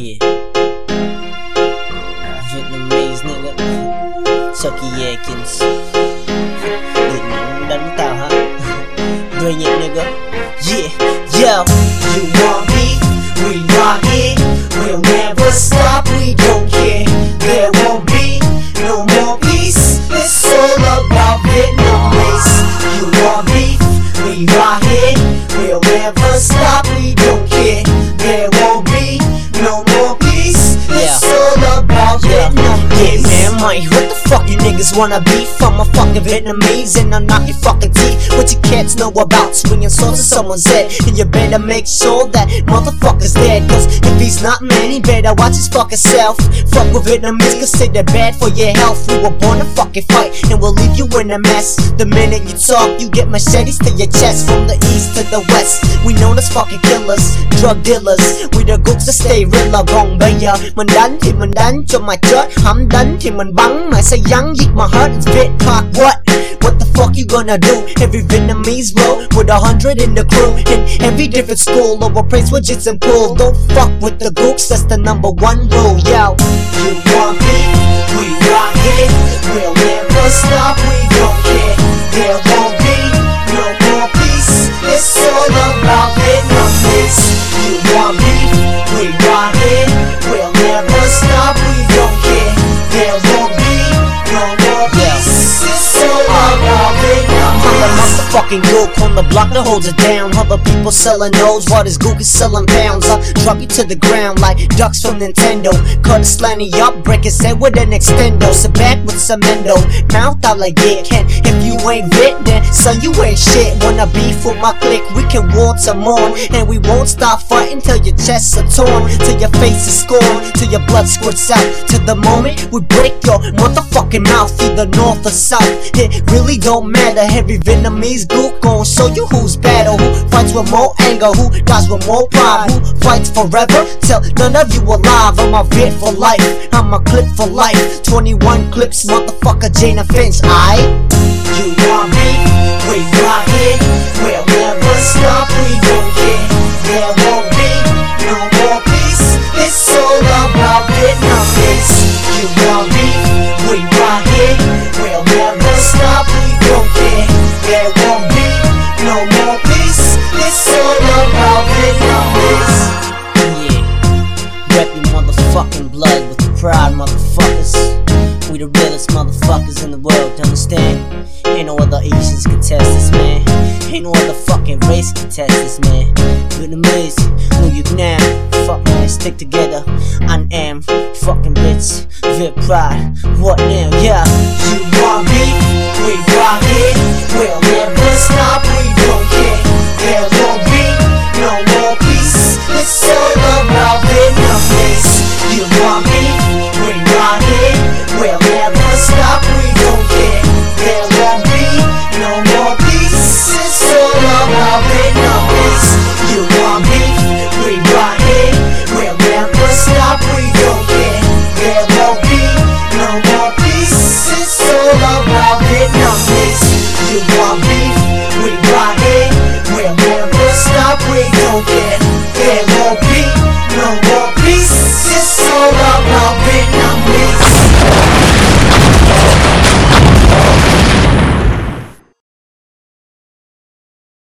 Yeah. Vietnamese nigga. Chucky Atkins. Đừng đánh tao hả? Bring it nigga. Yeah, yo. You want me? We rock it. We'll never stop. We don't care. There won't be no more peace. It's all about Vietnamese. You want me? We rock it. We'll never stop. We don't care. There won't be Mike, what the fuck you niggas wanna be? I'm a fucking Vietnamese and I'll knock your fucking teeth. What you cats know about swinging swords to someone's head? And you better make sure that motherfucker's dead. Cause if he's not, man, he better watch his fucking self. Fuck with Vietnamese, cause say they're bad for your health. We were born to fucking fight and we'll leave you in a mess. The minute you talk, you get machetes to your chest. From the east to the west, we fucking killers, drug dealers. We the goods to stay real là còn bây giờ Mình đánh thì mình đánh cho mà chết Hẳn đánh thì mình bắn mà sẽ vắng giết mà hết It's Park, what? What the fuck you gonna do? Every Vietnamese bro with a hundred in the crew In every different school over praise widgets and pool Don't fuck with the gooks, that's the number one rule, yo You want beef? We rock it. We'll never stop. Motherfucking gook on the block that holds it down. Other people selling those, while this gook is selling pounds. I drop you to the ground like ducks from Nintendo. Cut a slanty up, break his head with an extendo. Sit back with some endo, mouth out like yeah, can. If you ain't bit, then son, you ain't shit. Wanna beef with my clique, we can war some more. And we won't stop fighting till your chests are torn, till your face is scorned, till your blood squirts out. To the moment we break your motherfucking mouth, either north or south. It really don't matter. Every Vietnamese gook gon' show you who's better, who fights with more anger, who dies with more pride, who fights forever. Tell none of you alive. I'm a vid for life. I'm a clip for life. 21 clips, motherfucker, Jane-Finch. I. You want me? We rock it. We'll all about Vietnamese. Yeah. Rep your motherfucking blood with the pride, motherfuckers. We the realest motherfuckers in the world, understand? Ain't no other Asians can test this, man. Ain't no other fucking race can test this, man. Vietnamese, New York now. Fuck man, stick together. I am fucking bitch. Viet pride. What now? Yeah. You want me? We rock it. We'll never stop. We don't care. real.